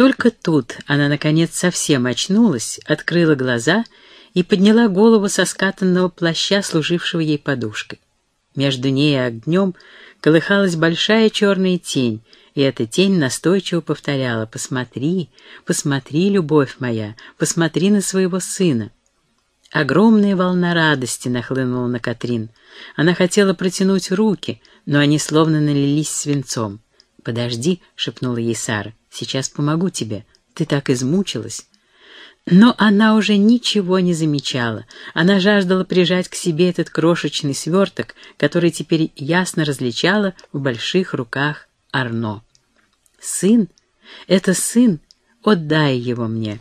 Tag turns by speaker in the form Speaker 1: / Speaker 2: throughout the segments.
Speaker 1: Только тут она, наконец, совсем очнулась, открыла глаза и подняла голову со скатанного плаща, служившего ей подушкой. Между ней и огнем колыхалась большая черная тень, и эта тень настойчиво повторяла «Посмотри, посмотри, любовь моя, посмотри на своего сына». Огромная волна радости нахлынула на Катрин. Она хотела протянуть руки, но они словно налились свинцом. «Подожди», — шепнула ей Сара, — «сейчас помогу тебе. Ты так измучилась». Но она уже ничего не замечала. Она жаждала прижать к себе этот крошечный сверток, который теперь ясно различала в больших руках Арно. «Сын? Это сын? Отдай его мне!»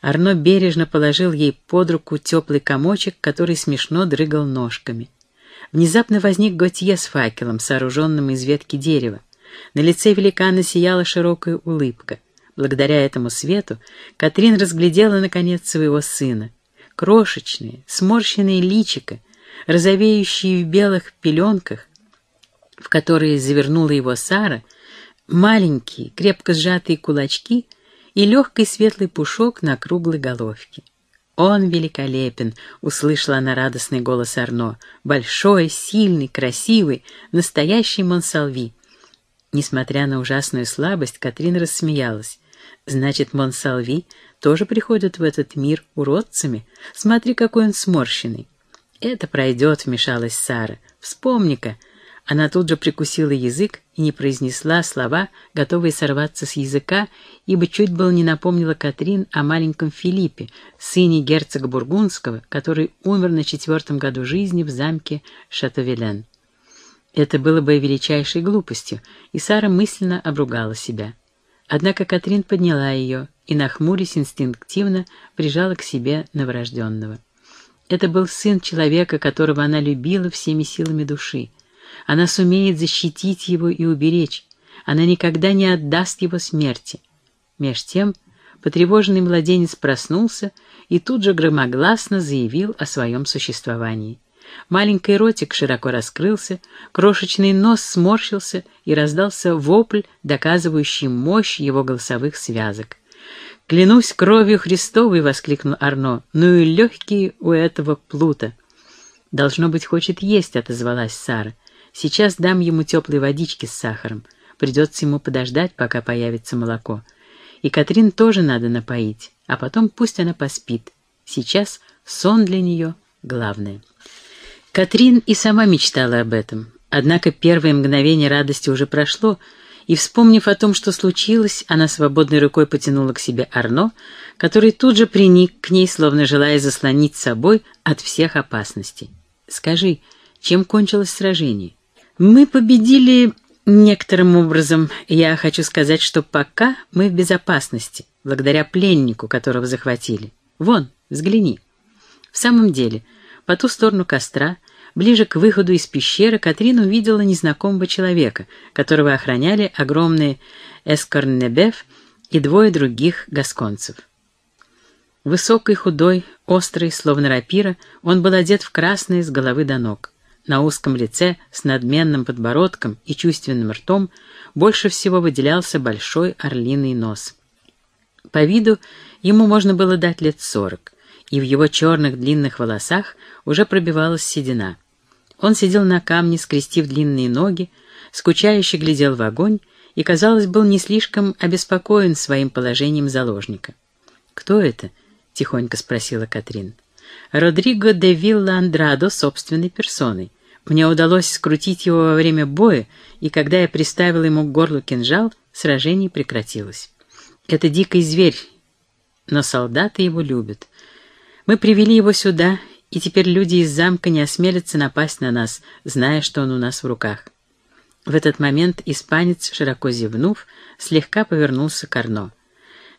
Speaker 1: Арно бережно положил ей под руку теплый комочек, который смешно дрыгал ножками. Внезапно возник Готье с факелом, сооруженным из ветки дерева. На лице великана сияла широкая улыбка. Благодаря этому свету Катрин разглядела, наконец, своего сына. Крошечные, сморщенные личико, розовеющие в белых пеленках, в которые завернула его Сара, маленькие, крепко сжатые кулачки и легкий светлый пушок на круглой головке. «Он великолепен!» — услышала она радостный голос Арно. «Большой, сильный, красивый, настоящий Монсалви!» Несмотря на ужасную слабость, Катрин рассмеялась. «Значит, Монсалви тоже приходит в этот мир уродцами? Смотри, какой он сморщенный!» «Это пройдет», — вмешалась Сара. «Вспомни-ка, она тут же прикусила язык и не произнесла слова, готовые сорваться с языка, ибо чуть было не напомнила Катрин о маленьком Филиппе, сыне герцога Бургундского, который умер на четвертом году жизни в замке Шатовелен. Это было бы величайшей глупостью, и Сара мысленно обругала себя. Однако Катрин подняла ее и, нахмурясь инстинктивно, прижала к себе новорожденного. Это был сын человека, которого она любила всеми силами души, она сумеет защитить его и уберечь. Она никогда не отдаст его смерти. Меж тем потревоженный младенец проснулся и тут же громогласно заявил о своем существовании. Маленький ротик широко раскрылся, крошечный нос сморщился и раздался вопль, доказывающий мощь его голосовых связок. «Клянусь кровью Христовой!» — воскликнул Арно. «Ну и легкие у этого плута!» «Должно быть, хочет есть», — отозвалась Сара. Сейчас дам ему теплой водички с сахаром. Придется ему подождать, пока появится молоко. И Катрин тоже надо напоить, а потом пусть она поспит. Сейчас сон для нее главное. Катрин и сама мечтала об этом. Однако первое мгновение радости уже прошло, и, вспомнив о том, что случилось, она свободной рукой потянула к себе Арно, который тут же приник к ней, словно желая заслонить собой от всех опасностей. «Скажи, чем кончилось сражение?» Мы победили некоторым образом. Я хочу сказать, что пока мы в безопасности, благодаря пленнику, которого захватили. Вон, взгляни. В самом деле, по ту сторону костра, ближе к выходу из пещеры, Катрин увидела незнакомого человека, которого охраняли огромные Эскорнебеф и двое других гасконцев. Высокий, худой, острый, словно рапира, он был одет в красное с головы до ног. На узком лице с надменным подбородком и чувственным ртом больше всего выделялся большой орлиный нос. По виду ему можно было дать лет сорок, и в его черных длинных волосах уже пробивалась седина. Он сидел на камне, скрестив длинные ноги, скучающе глядел в огонь и, казалось, был не слишком обеспокоен своим положением заложника. «Кто это?» — тихонько спросила Катрин. «Родриго де Вилла Андрадо собственной персоной. Мне удалось скрутить его во время боя, и когда я приставил ему к горлу кинжал, сражение прекратилось. Это дикий зверь, но солдаты его любят. Мы привели его сюда, и теперь люди из замка не осмелятся напасть на нас, зная, что он у нас в руках. В этот момент испанец, широко зевнув, слегка повернулся к Арно.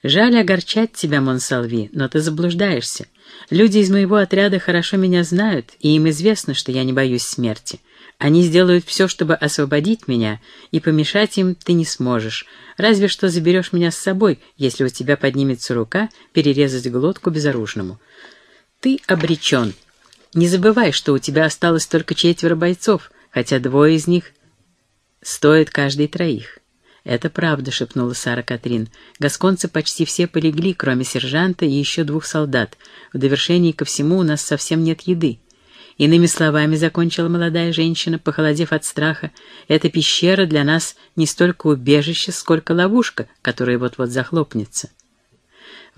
Speaker 1: «Жаль огорчать тебя, Монсалви, но ты заблуждаешься. Люди из моего отряда хорошо меня знают, и им известно, что я не боюсь смерти. Они сделают все, чтобы освободить меня, и помешать им ты не сможешь. Разве что заберешь меня с собой, если у тебя поднимется рука перерезать глотку безоружному. Ты обречен. Не забывай, что у тебя осталось только четверо бойцов, хотя двое из них стоят каждый троих. «Это правда», — шепнула Сара Катрин. «Гасконцы почти все полегли, кроме сержанта и еще двух солдат. В довершении ко всему у нас совсем нет еды». Иными словами, закончила молодая женщина, похолодев от страха, эта пещера для нас не столько убежище, сколько ловушка, которая вот-вот захлопнется.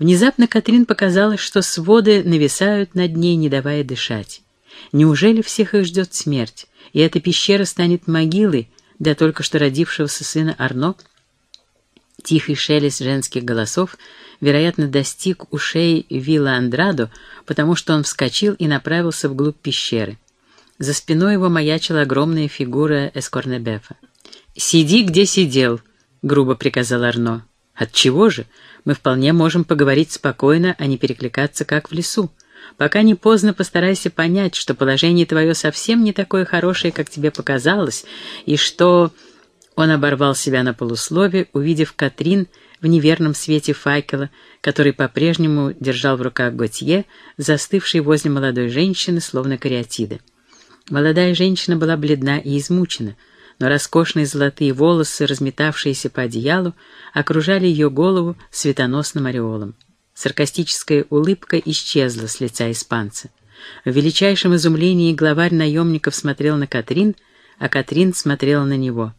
Speaker 1: Внезапно Катрин показалось, что своды нависают над ней, не давая дышать. Неужели всех их ждет смерть, и эта пещера станет могилой для только что родившегося сына Арно? Тихий шелест женских голосов, вероятно, достиг ушей Вилла Андрадо, потому что он вскочил и направился вглубь пещеры. За спиной его маячила огромная фигура Эскорнебефа. «Сиди, где сидел», — грубо приказал Арно. «Отчего же? Мы вполне можем поговорить спокойно, а не перекликаться, как в лесу. Пока не поздно постарайся понять, что положение твое совсем не такое хорошее, как тебе показалось, и что...» Он оборвал себя на полуслове, увидев Катрин в неверном свете факела, который по-прежнему держал в руках Готье, застывший возле молодой женщины, словно кариатида. Молодая женщина была бледна и измучена, но роскошные золотые волосы, разметавшиеся по одеялу, окружали ее голову светоносным ореолом. Саркастическая улыбка исчезла с лица испанца. В величайшем изумлении главарь наемников смотрел на Катрин, а Катрин смотрела на него.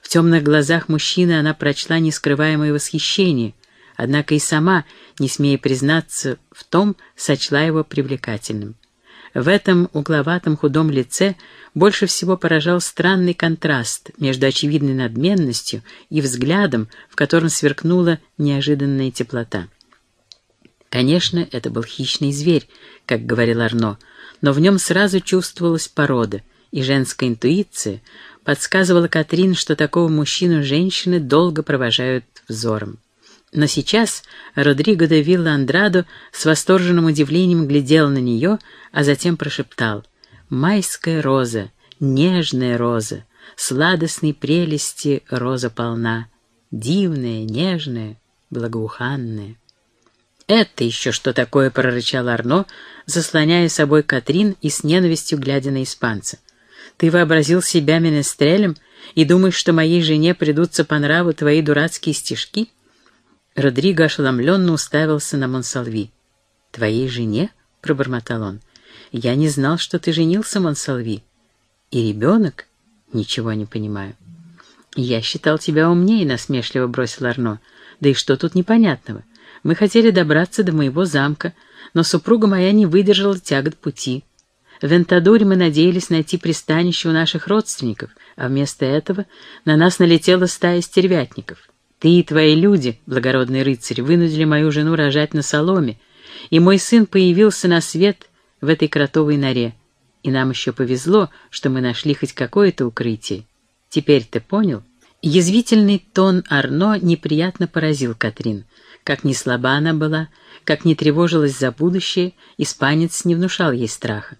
Speaker 1: В темных глазах мужчины она прочла нескрываемое восхищение, однако и сама, не смея признаться в том, сочла его привлекательным. В этом угловатом худом лице больше всего поражал странный контраст между очевидной надменностью и взглядом, в котором сверкнула неожиданная теплота. Конечно, это был хищный зверь, как говорил Арно, но в нем сразу чувствовалась порода, и женская интуиция подсказывала Катрин, что такого мужчину женщины долго провожают взором. Но сейчас Родриго де Вилла Андрадо с восторженным удивлением глядел на нее, а затем прошептал «Майская роза, нежная роза, сладостной прелести роза полна, дивная, нежная, благоуханная». «Это еще что такое?» — прорычал Арно, заслоняя собой Катрин и с ненавистью глядя на испанца. «Ты вообразил себя менестрелем и думаешь, что моей жене придутся по нраву твои дурацкие стишки?» Родриго ошеломленно уставился на Монсалви. «Твоей жене?» — пробормотал он. «Я не знал, что ты женился, Монсалви. И ребенок? Ничего не понимаю». «Я считал тебя умнее», — насмешливо бросил Арно. «Да и что тут непонятного? Мы хотели добраться до моего замка, но супруга моя не выдержала тягот пути. В Вентадоре мы надеялись найти пристанище у наших родственников, а вместо этого на нас налетела стая стервятников. Ты и твои люди, благородный рыцарь, вынудили мою жену рожать на соломе, и мой сын появился на свет в этой кротовой норе. И нам еще повезло, что мы нашли хоть какое-то укрытие. Теперь ты понял? Язвительный тон Арно неприятно поразил Катрин. Как ни слаба она была, как не тревожилась за будущее, испанец не внушал ей страха.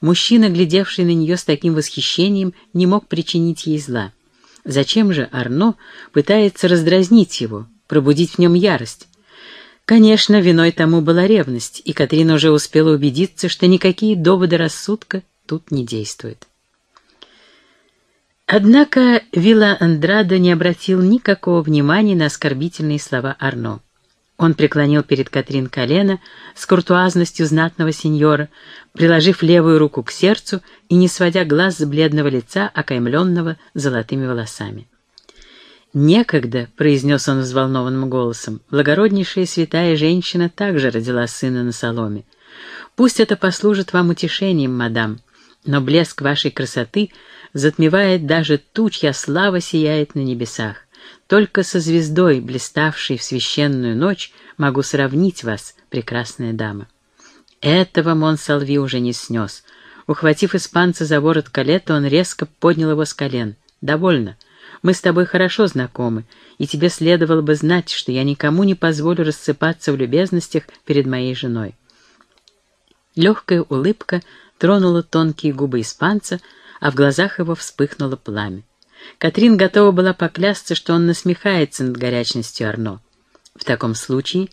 Speaker 1: Мужчина, глядевший на нее с таким восхищением, не мог причинить ей зла. Зачем же Арно пытается раздразнить его, пробудить в нем ярость? Конечно, виной тому была ревность, и Катрина уже успела убедиться, что никакие доводы рассудка тут не действуют. Однако Вилла Андрадо не обратил никакого внимания на оскорбительные слова Арно. Он преклонил перед Катрин колено с куртуазностью знатного сеньора, приложив левую руку к сердцу и не сводя глаз с бледного лица, окаймленного золотыми волосами. «Некогда», — произнес он взволнованным голосом, — «благороднейшая святая женщина также родила сына на соломе. Пусть это послужит вам утешением, мадам, но блеск вашей красоты затмевает даже ту, чья слава сияет на небесах. Только со звездой, блиставшей в священную ночь, могу сравнить вас, прекрасная дама. Этого Монсалви уже не снес. Ухватив испанца за ворот калета, он резко поднял его с колен. «Довольно. Мы с тобой хорошо знакомы, и тебе следовало бы знать, что я никому не позволю рассыпаться в любезностях перед моей женой». Легкая улыбка тронула тонкие губы испанца, а в глазах его вспыхнуло пламя. Катрин готова была поклясться, что он насмехается над горячностью Арно. В таком случае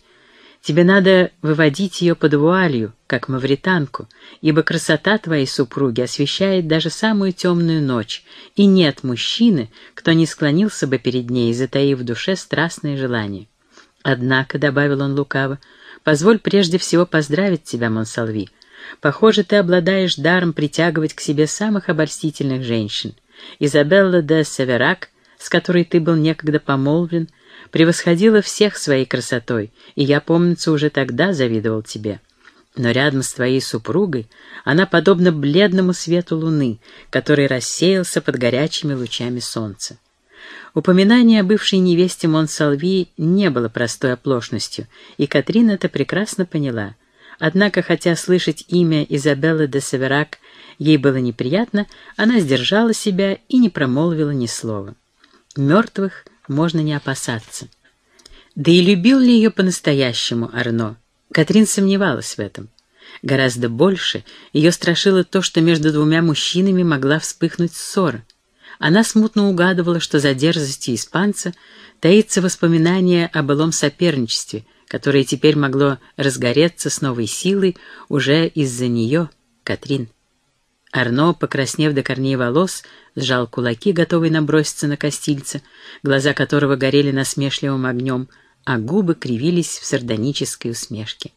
Speaker 1: тебе надо выводить ее под вуалью, как мавританку, ибо красота твоей супруги освещает даже самую темную ночь, и нет мужчины, кто не склонился бы перед ней, затаив в душе страстное желание. Однако, — добавил он лукаво, — позволь прежде всего поздравить тебя, Монсалви. Похоже, ты обладаешь даром притягивать к себе самых обольстительных женщин. Изабелла де Северак, с которой ты был некогда помолвлен, превосходила всех своей красотой, и я, помнится, уже тогда завидовал тебе. Но рядом с твоей супругой она подобна бледному свету луны, который рассеялся под горячими лучами солнца. Упоминание о бывшей невесте Монсалви не было простой оплошностью, и Катрин это прекрасно поняла. Однако, хотя слышать имя Изабеллы де Северак ей было неприятно, она сдержала себя и не промолвила ни слова. Мертвых можно не опасаться. Да и любил ли ее по-настоящему Арно? Катрин сомневалась в этом. Гораздо больше ее страшило то, что между двумя мужчинами могла вспыхнуть ссора. Она смутно угадывала, что за дерзостью испанца таится воспоминание о былом соперничестве, которое теперь могло разгореться с новой силой уже из-за нее, Катрин. Арно, покраснев до корней волос, сжал кулаки, готовый наброситься на Костильца, глаза которого горели насмешливым огнем, а губы кривились в сардонической усмешке.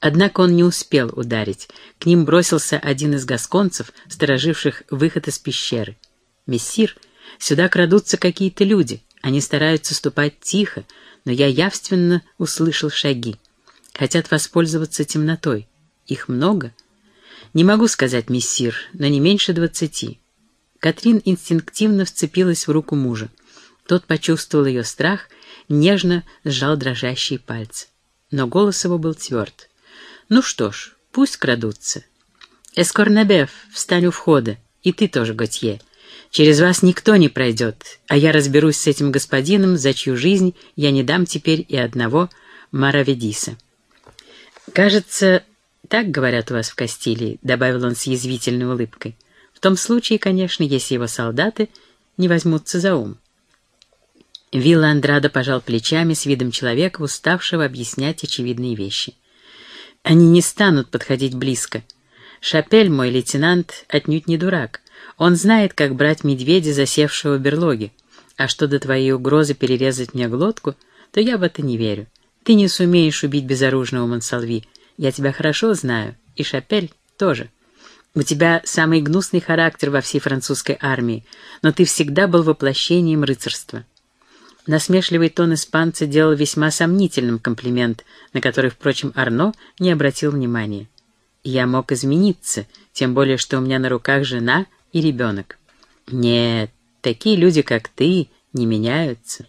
Speaker 1: Однако он не успел ударить. К ним бросился один из гасконцев, стороживших выход из пещеры — «Мессир, сюда крадутся какие-то люди. Они стараются ступать тихо, но я явственно услышал шаги. Хотят воспользоваться темнотой. Их много?» «Не могу сказать, мессир, но не меньше двадцати». Катрин инстинктивно вцепилась в руку мужа. Тот почувствовал ее страх, нежно сжал дрожащие пальцы. Но голос его был тверд. «Ну что ж, пусть крадутся. Эскорнабеф, встань у входа, и ты тоже, Готье. Через вас никто не пройдет, а я разберусь с этим господином, за чью жизнь я не дам теперь и одного Мараведиса. «Кажется, так говорят у вас в Кастилии», — добавил он с язвительной улыбкой. «В том случае, конечно, если его солдаты не возьмутся за ум». Вилла Андрада пожал плечами с видом человека, уставшего объяснять очевидные вещи. «Они не станут подходить близко. Шапель, мой лейтенант, отнюдь не дурак. Он знает, как брать медведя, засевшего в берлоге. А что до твоей угрозы перерезать мне глотку, то я в это не верю. Ты не сумеешь убить безоружного Монсалви. Я тебя хорошо знаю, и Шапель тоже. У тебя самый гнусный характер во всей французской армии, но ты всегда был воплощением рыцарства. Насмешливый тон испанца делал весьма сомнительным комплимент, на который, впрочем, Арно не обратил внимания. Я мог измениться, тем более, что у меня на руках жена — и ребенок. Нет, такие люди, как ты, не меняются.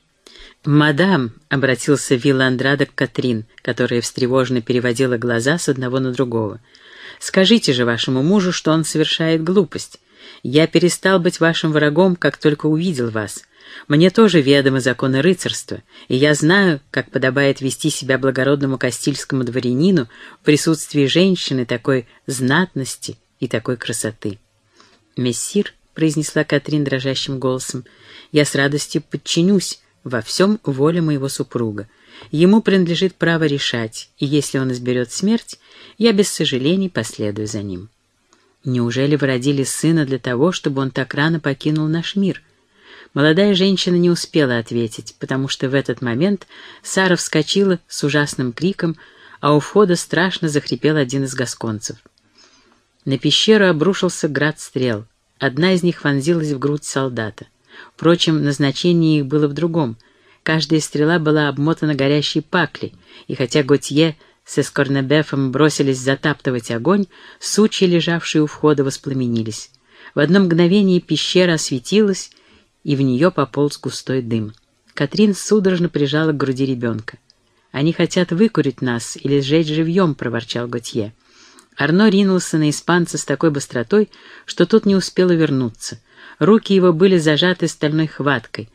Speaker 1: «Мадам», — обратился Вилла Андрада к Катрин, которая встревоженно переводила глаза с одного на другого, — «скажите же вашему мужу, что он совершает глупость. Я перестал быть вашим врагом, как только увидел вас. Мне тоже ведомы законы рыцарства, и я знаю, как подобает вести себя благородному кастильскому дворянину в присутствии женщины такой знатности и такой красоты». «Мессир», — произнесла Катрин дрожащим голосом, — «я с радостью подчинюсь во всем воле моего супруга. Ему принадлежит право решать, и если он изберет смерть, я без сожалений последую за ним». «Неужели вы родили сына для того, чтобы он так рано покинул наш мир?» Молодая женщина не успела ответить, потому что в этот момент Сара вскочила с ужасным криком, а у входа страшно захрипел один из гасконцев. На пещеру обрушился град стрел. Одна из них вонзилась в грудь солдата. Впрочем, назначение их было в другом. Каждая стрела была обмотана горящей паклей, и хотя Готье с Эскорнебефом бросились затаптывать огонь, сучья, лежавшие у входа, воспламенились. В одно мгновение пещера осветилась, и в нее пополз густой дым. Катрин судорожно прижала к груди ребенка. «Они хотят выкурить нас или сжечь живьем», — проворчал Готье. Арно ринулся на испанца с такой быстротой, что тот не успел вернуться. Руки его были зажаты стальной хваткой,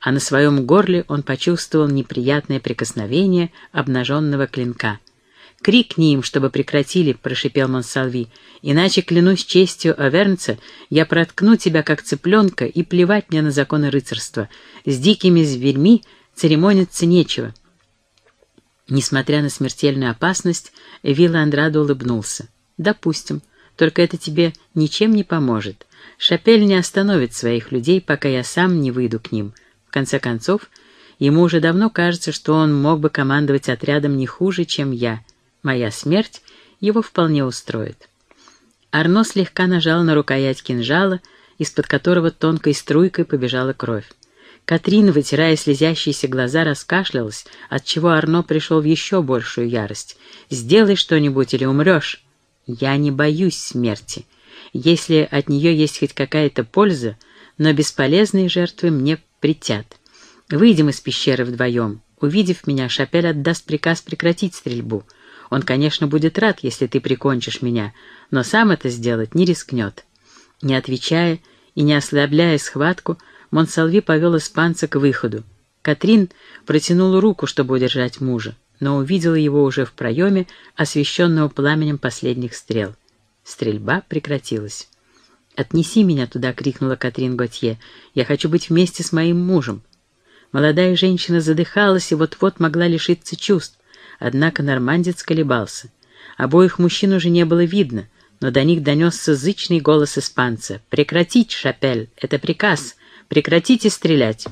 Speaker 1: а на своем горле он почувствовал неприятное прикосновение обнаженного клинка. «Крикни им, чтобы прекратили», — прошипел Монсалви, «иначе, клянусь честью Авернца, я проткну тебя, как цыпленка, и плевать мне на законы рыцарства. С дикими зверьми церемониться нечего». Несмотря на смертельную опасность, Вилла Андрадо улыбнулся. «Допустим, только это тебе ничем не поможет. Шапель не остановит своих людей, пока я сам не выйду к ним. В конце концов, ему уже давно кажется, что он мог бы командовать отрядом не хуже, чем я. Моя смерть его вполне устроит». Арно слегка нажал на рукоять кинжала, из-под которого тонкой струйкой побежала кровь. Катрин, вытирая слезящиеся глаза, раскашлялась, отчего Арно пришел в еще большую ярость. «Сделай что-нибудь или умрешь!» «Я не боюсь смерти. Если от нее есть хоть какая-то польза, но бесполезные жертвы мне притят. Выйдем из пещеры вдвоем. Увидев меня, Шапель отдаст приказ прекратить стрельбу. Он, конечно, будет рад, если ты прикончишь меня, но сам это сделать не рискнет». Не отвечая и не ослабляя схватку, Монсалви повел испанца к выходу. Катрин протянула руку, чтобы удержать мужа, но увидела его уже в проеме, освещенного пламенем последних стрел. Стрельба прекратилась. «Отнеси меня туда!» — крикнула Катрин Готье. «Я хочу быть вместе с моим мужем». Молодая женщина задыхалась и вот-вот могла лишиться чувств, однако нормандец колебался. Обоих мужчин уже не было видно, но до них донесся зычный голос испанца. «Прекратить, Шапель! Это приказ! Прекратите стрелять!»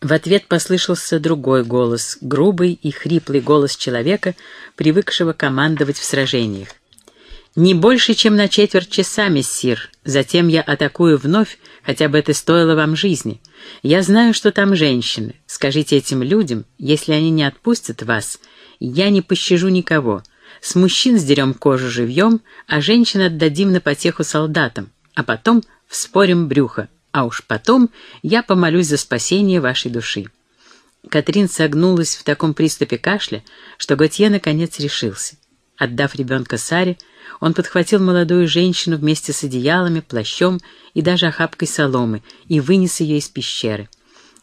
Speaker 1: В ответ послышался другой голос, грубый и хриплый голос человека, привыкшего командовать в сражениях. «Не больше, чем на четверть часа, мессир. Затем я атакую вновь, хотя бы это стоило вам жизни. Я знаю, что там женщины. Скажите этим людям, если они не отпустят вас, я не пощажу никого. С мужчин сдерем кожу живьем, а женщин отдадим на потеху солдатам, а потом вспорим брюхо а уж потом я помолюсь за спасение вашей души». Катрин согнулась в таком приступе кашля, что Готье наконец решился. Отдав ребенка Саре, он подхватил молодую женщину вместе с одеялами, плащом и даже охапкой соломы и вынес ее из пещеры.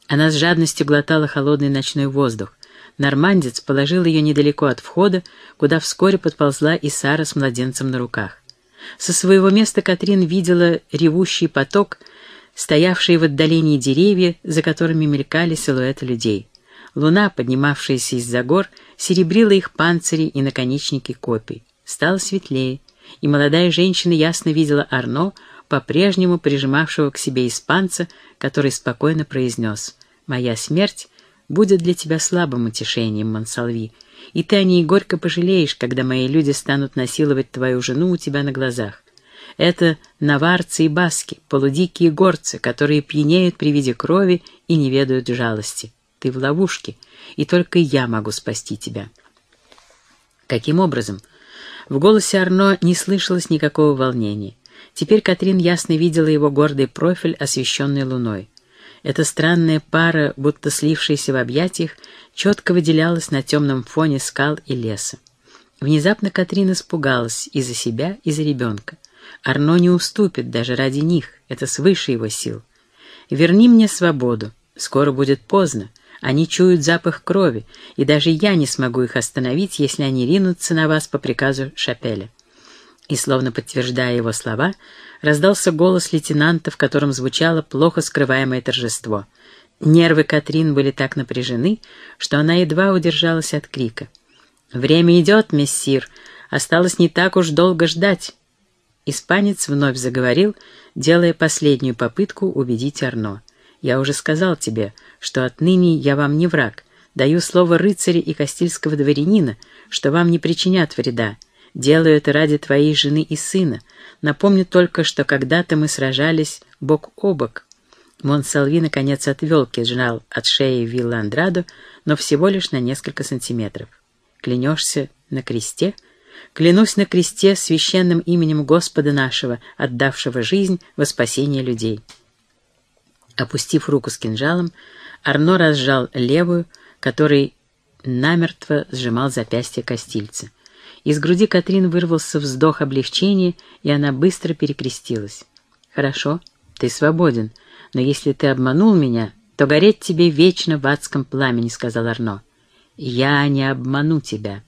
Speaker 1: Она с жадностью глотала холодный ночной воздух. Нормандец положил ее недалеко от входа, куда вскоре подползла и Сара с младенцем на руках. Со своего места Катрин видела ревущий поток, стоявшие в отдалении деревья, за которыми мелькали силуэты людей. Луна, поднимавшаяся из-за гор, серебрила их панцири и наконечники копий. Стало светлее, и молодая женщина ясно видела Арно, по-прежнему прижимавшего к себе испанца, который спокойно произнес «Моя смерть будет для тебя слабым утешением, Монсалви, и ты о ней горько пожалеешь, когда мои люди станут насиловать твою жену у тебя на глазах. Это наварцы и баски, полудикие горцы, которые пьянеют при виде крови и не ведают жалости. Ты в ловушке, и только я могу спасти тебя. Каким образом? В голосе Арно не слышалось никакого волнения. Теперь Катрин ясно видела его гордый профиль, освещенный луной. Эта странная пара, будто слившаяся в объятиях, четко выделялась на темном фоне скал и леса. Внезапно Катрин испугалась и за себя, и за ребенка. Арно не уступит даже ради них, это свыше его сил. Верни мне свободу, скоро будет поздно. Они чуют запах крови, и даже я не смогу их остановить, если они ринутся на вас по приказу Шапеля. И, словно подтверждая его слова, раздался голос лейтенанта, в котором звучало плохо скрываемое торжество. Нервы Катрин были так напряжены, что она едва удержалась от крика. «Время идет, мессир. Осталось не так уж долго ждать. Испанец вновь заговорил, делая последнюю попытку убедить Арно. «Я уже сказал тебе, что отныне я вам не враг. Даю слово рыцаря и кастильского дворянина, что вам не причинят вреда. Делаю это ради твоей жены и сына. Напомню только, что когда-то мы сражались бок о бок». Монсалви наконец отвел кинжал от шеи Вилла Андрадо, но всего лишь на несколько сантиметров. «Клянешься на кресте?» Клянусь на кресте священным именем Господа нашего, отдавшего жизнь во спасение людей». Опустив руку с кинжалом, Арно разжал левую, который намертво сжимал запястье костильца. Из груди Катрин вырвался вздох облегчения, и она быстро перекрестилась. «Хорошо, ты свободен, но если ты обманул меня, то гореть тебе вечно в адском пламени», — сказал Арно. «Я не обману тебя».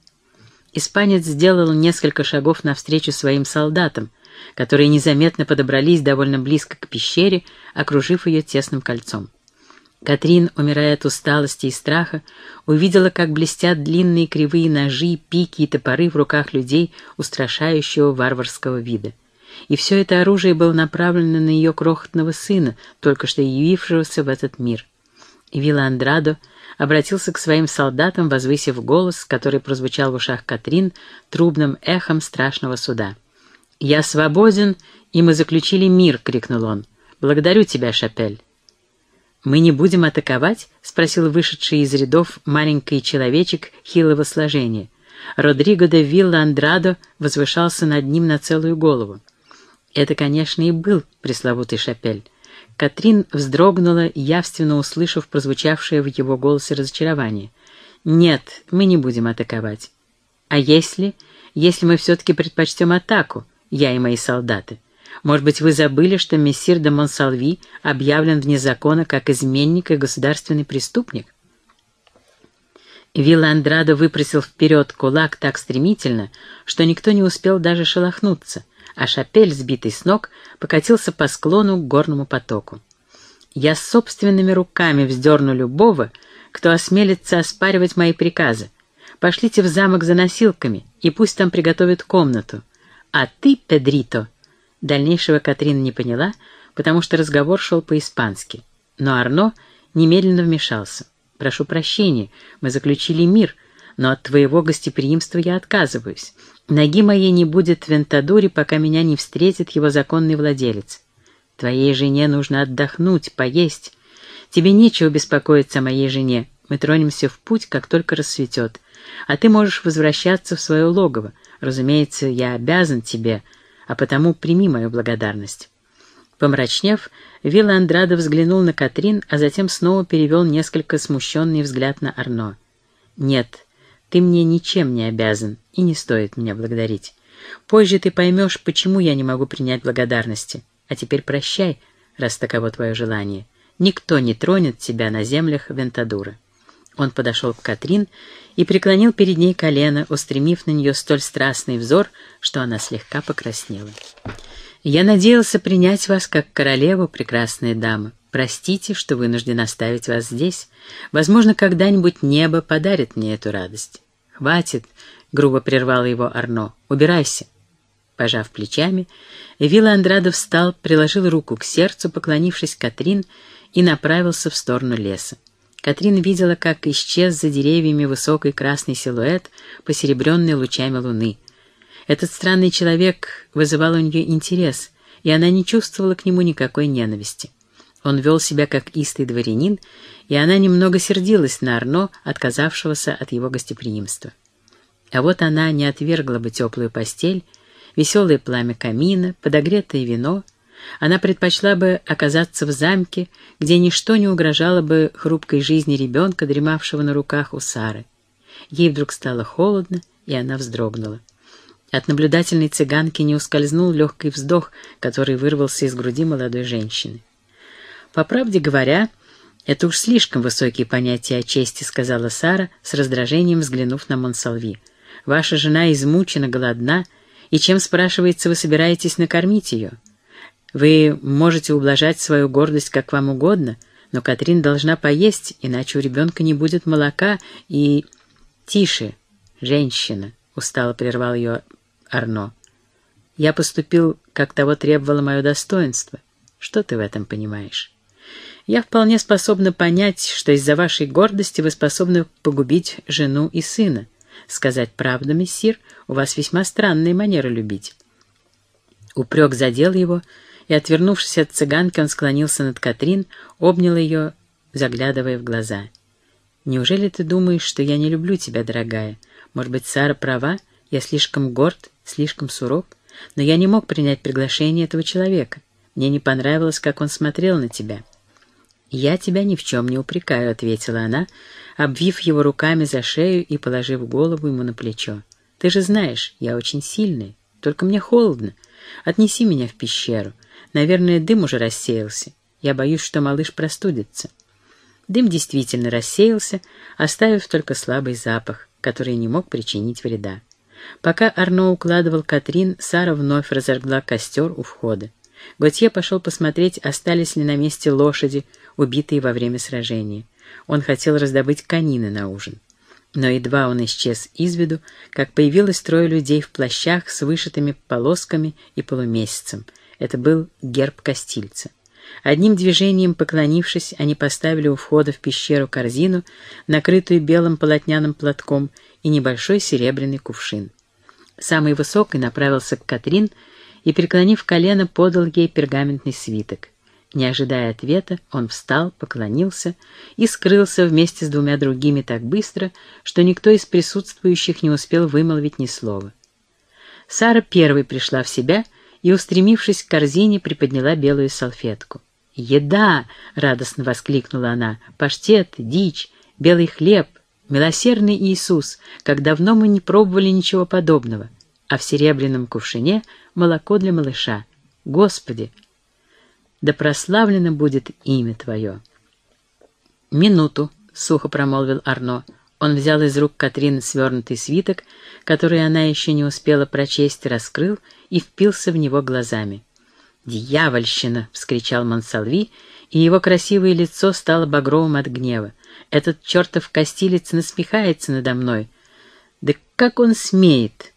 Speaker 1: Испанец сделал несколько шагов навстречу своим солдатам, которые незаметно подобрались довольно близко к пещере, окружив ее тесным кольцом. Катрин, умирая от усталости и страха, увидела, как блестят длинные кривые ножи, пики и топоры в руках людей устрашающего варварского вида. И все это оружие было направлено на ее крохотного сына, только что явившегося в этот мир. И Вилла Андрадо обратился к своим солдатам, возвысив голос, который прозвучал в ушах Катрин трубным эхом страшного суда. «Я свободен, и мы заключили мир!» — крикнул он. «Благодарю тебя, Шапель!» «Мы не будем атаковать?» — спросил вышедший из рядов маленький человечек хилого сложения. Родриго де Вилла Андрадо возвышался над ним на целую голову. Это, конечно, и был пресловутый Шапель. Катрин вздрогнула, явственно услышав прозвучавшее в его голосе разочарование. «Нет, мы не будем атаковать. А если... если мы все-таки предпочтем атаку, я и мои солдаты?» Может быть, вы забыли, что мессир де Монсалви объявлен вне закона как изменник и государственный преступник? Вилла Андрадо выпросил вперед кулак так стремительно, что никто не успел даже шелохнуться, а шапель, сбитый с ног, покатился по склону к горному потоку. «Я собственными руками вздерну любого, кто осмелится оспаривать мои приказы. Пошлите в замок за носилками, и пусть там приготовят комнату. А ты, Педрито, Дальнейшего Катрин не поняла, потому что разговор шел по-испански. Но Арно немедленно вмешался. «Прошу прощения, мы заключили мир, но от твоего гостеприимства я отказываюсь. Ноги моей не будет в Вентадоре, пока меня не встретит его законный владелец. Твоей жене нужно отдохнуть, поесть. Тебе нечего беспокоиться о моей жене. Мы тронемся в путь, как только рассветет. А ты можешь возвращаться в свое логово. Разумеется, я обязан тебе, — а потому прими мою благодарность». Помрачнев, Вилла Андрадо взглянул на Катрин, а затем снова перевел несколько смущенный взгляд на Арно. «Нет, ты мне ничем не обязан, и не стоит меня благодарить. Позже ты поймешь, почему я не могу принять благодарности. А теперь прощай, раз таково твое желание. Никто не тронет тебя на землях Вентадура». Он подошел к Катрин и преклонил перед ней колено, устремив на нее столь страстный взор, что она слегка покраснела. «Я надеялся принять вас как королеву, прекрасная дама. Простите, что вынужден оставить вас здесь. Возможно, когда-нибудь небо подарит мне эту радость». «Хватит», — грубо прервал его Арно, — «убирайся». Пожав плечами, Вилла Андрадо встал, приложил руку к сердцу, поклонившись Катрин, и направился в сторону леса. Катрин видела, как исчез за деревьями высокий красный силуэт, посеребренный лучами луны. Этот странный человек вызывал у нее интерес, и она не чувствовала к нему никакой ненависти. Он вел себя как истый дворянин, и она немного сердилась на Арно, отказавшегося от его гостеприимства. А вот она не отвергла бы теплую постель, веселое пламя камина, подогретое вино, она предпочла бы оказаться в замке, где ничто не угрожало бы хрупкой жизни ребенка, дремавшего на руках у Сары. Ей вдруг стало холодно, и она вздрогнула. От наблюдательной цыганки не ускользнул легкий вздох, который вырвался из груди молодой женщины. «По правде говоря, это уж слишком высокие понятия о чести», — сказала Сара, с раздражением взглянув на Монсалви. «Ваша жена измучена, голодна, и чем, спрашивается, вы собираетесь накормить ее?» Вы можете ублажать свою гордость как вам угодно, но Катрин должна поесть, иначе у ребенка не будет молока и... Тише, женщина, — устало прервал ее Арно. Я поступил, как того требовало мое достоинство. Что ты в этом понимаешь? Я вполне способна понять, что из-за вашей гордости вы способны погубить жену и сына. Сказать правду, мессир, у вас весьма странные манеры любить. Упрек задел его, — и, отвернувшись от цыганки, он склонился над Катрин, обнял ее, заглядывая в глаза. «Неужели ты думаешь, что я не люблю тебя, дорогая? Может быть, Сара права? Я слишком горд, слишком суров? Но я не мог принять приглашение этого человека. Мне не понравилось, как он смотрел на тебя». «Я тебя ни в чем не упрекаю», — ответила она, обвив его руками за шею и положив голову ему на плечо. «Ты же знаешь, я очень сильная, только мне холодно. Отнеси меня в пещеру. Наверное, дым уже рассеялся. Я боюсь, что малыш простудится. Дым действительно рассеялся, оставив только слабый запах, который не мог причинить вреда. Пока Арно укладывал Катрин, Сара вновь разожгла костер у входа. Готье пошел посмотреть, остались ли на месте лошади, убитые во время сражения. Он хотел раздобыть конины на ужин. Но едва он исчез из виду, как появилось трое людей в плащах с вышитыми полосками и полумесяцем. Это был герб Костильца. Одним движением поклонившись, они поставили у входа в пещеру корзину, накрытую белым полотняным платком, и небольшой серебряный кувшин. Самый высокий направился к Катрин и, преклонив колено, подал ей пергаментный свиток. Не ожидая ответа, он встал, поклонился и скрылся вместе с двумя другими так быстро, что никто из присутствующих не успел вымолвить ни слова. Сара первой пришла в себя и, устремившись к корзине, приподняла белую салфетку. «Еда!» — радостно воскликнула она. «Паштет, дичь, белый хлеб, милосердный Иисус, как давно мы не пробовали ничего подобного, а в серебряном кувшине молоко для малыша. Господи, да прославлено будет имя Твое». «Минуту», — сухо промолвил Арно. Он взял из рук Катрины свернутый свиток, который она еще не успела прочесть, раскрыл и впился в него глазами. «Дьявольщина!» — вскричал Монсалви, и его красивое лицо стало багровым от гнева. «Этот чертов костилец насмехается надо мной. Да как он смеет?»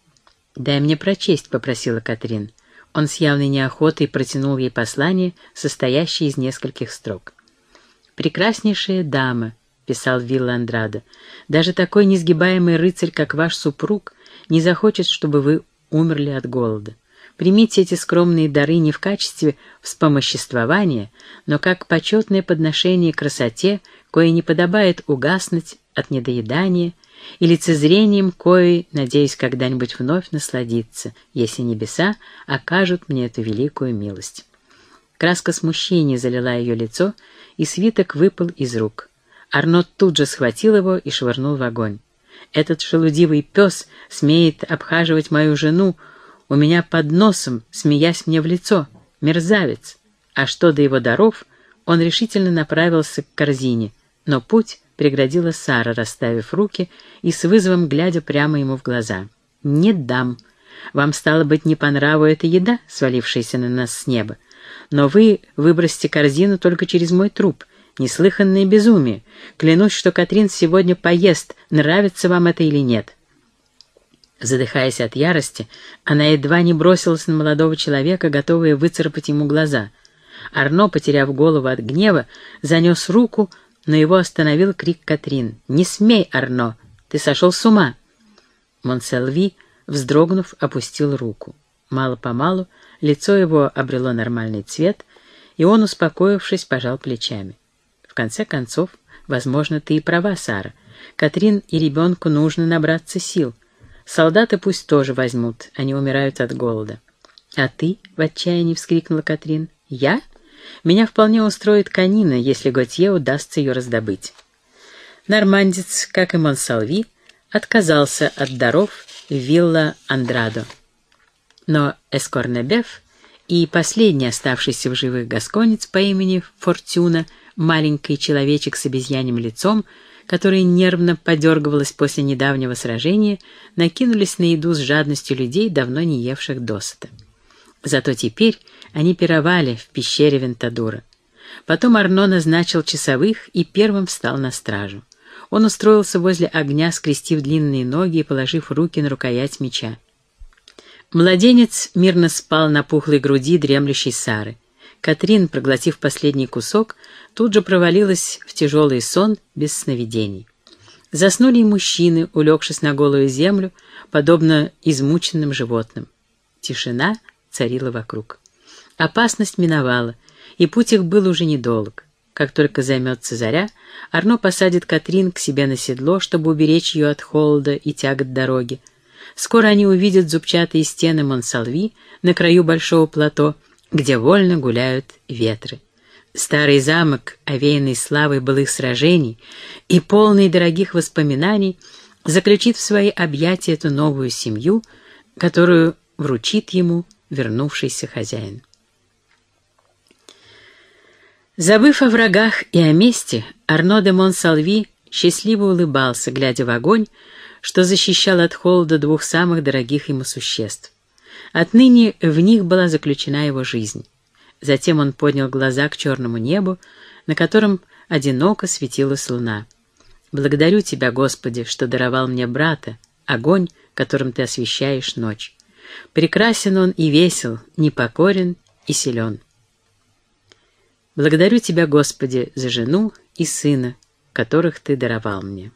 Speaker 1: «Дай мне прочесть», — попросила Катрин. Он с явной неохотой протянул ей послание, состоящее из нескольких строк. «Прекраснейшая дама», — писал Вилла Андрадо, — «даже такой несгибаемый рыцарь, как ваш супруг, не захочет, чтобы вы умерли от голода. Примите эти скромные дары не в качестве вспомоществования, но как почетное подношение красоте, кое не подобает угаснуть от недоедания, и лицезрением коей, надеюсь, когда-нибудь вновь насладиться, если небеса окажут мне эту великую милость. Краска смущения залила ее лицо, и свиток выпал из рук. Арнот тут же схватил его и швырнул в огонь. «Этот шелудивый пес смеет обхаживать мою жену, у меня под носом, смеясь мне в лицо. Мерзавец! А что до его даров, он решительно направился к корзине, но путь преградила Сара, расставив руки и с вызовом глядя прямо ему в глаза. «Не дам. Вам, стало быть, не по нраву эта еда, свалившаяся на нас с неба. Но вы выбросьте корзину только через мой труп. Неслыханное безумие. Клянусь, что Катрин сегодня поест, нравится вам это или нет». Задыхаясь от ярости, она едва не бросилась на молодого человека, готовая выцарапать ему глаза. Арно, потеряв голову от гнева, занес руку, но его остановил крик Катрин. «Не смей, Арно! Ты сошел с ума!» Монселви, вздрогнув, опустил руку. Мало-помалу лицо его обрело нормальный цвет, и он, успокоившись, пожал плечами. «В конце концов, возможно, ты и права, Сара. Катрин и ребенку нужно набраться сил». Солдаты пусть тоже возьмут, они умирают от голода. «А ты?» — в отчаянии вскрикнула Катрин. «Я? Меня вполне устроит конина, если Готье удастся ее раздобыть». Нормандец, как и Монсалви, отказался от даров вилла Андрадо. Но Эскорнебеф и последний оставшийся в живых гасконец по имени Фортюна, маленький человечек с обезьяним лицом, которая нервно подергивалась после недавнего сражения, накинулись на еду с жадностью людей, давно не евших досыта. Зато теперь они пировали в пещере Вентадура. Потом Арно назначил часовых и первым встал на стражу. Он устроился возле огня, скрестив длинные ноги и положив руки на рукоять меча. Младенец мирно спал на пухлой груди дремлющей Сары. Катрин, проглотив последний кусок, тут же провалилась в тяжелый сон без сновидений. Заснули и мужчины, улегшись на голую землю, подобно измученным животным. Тишина царила вокруг. Опасность миновала, и путь их был уже недолг. Как только займется заря, Арно посадит Катрин к себе на седло, чтобы уберечь ее от холода и тягот дороги. Скоро они увидят зубчатые стены Монсалви на краю большого плато, где вольно гуляют ветры. Старый замок, овеянный славой былых сражений и полный дорогих воспоминаний, заключит в свои объятия эту новую семью, которую вручит ему вернувшийся хозяин. Забыв о врагах и о мести, Арно де Монсалви счастливо улыбался, глядя в огонь, что защищал от холода двух самых дорогих ему существ. Отныне в них была заключена его жизнь. Затем он поднял глаза к черному небу, на котором одиноко светилась луна. Благодарю Тебя, Господи, что даровал мне брата, огонь, которым Ты освещаешь ночь. Прекрасен он и весел, непокорен и силен. Благодарю Тебя, Господи, за жену и сына, которых Ты даровал мне.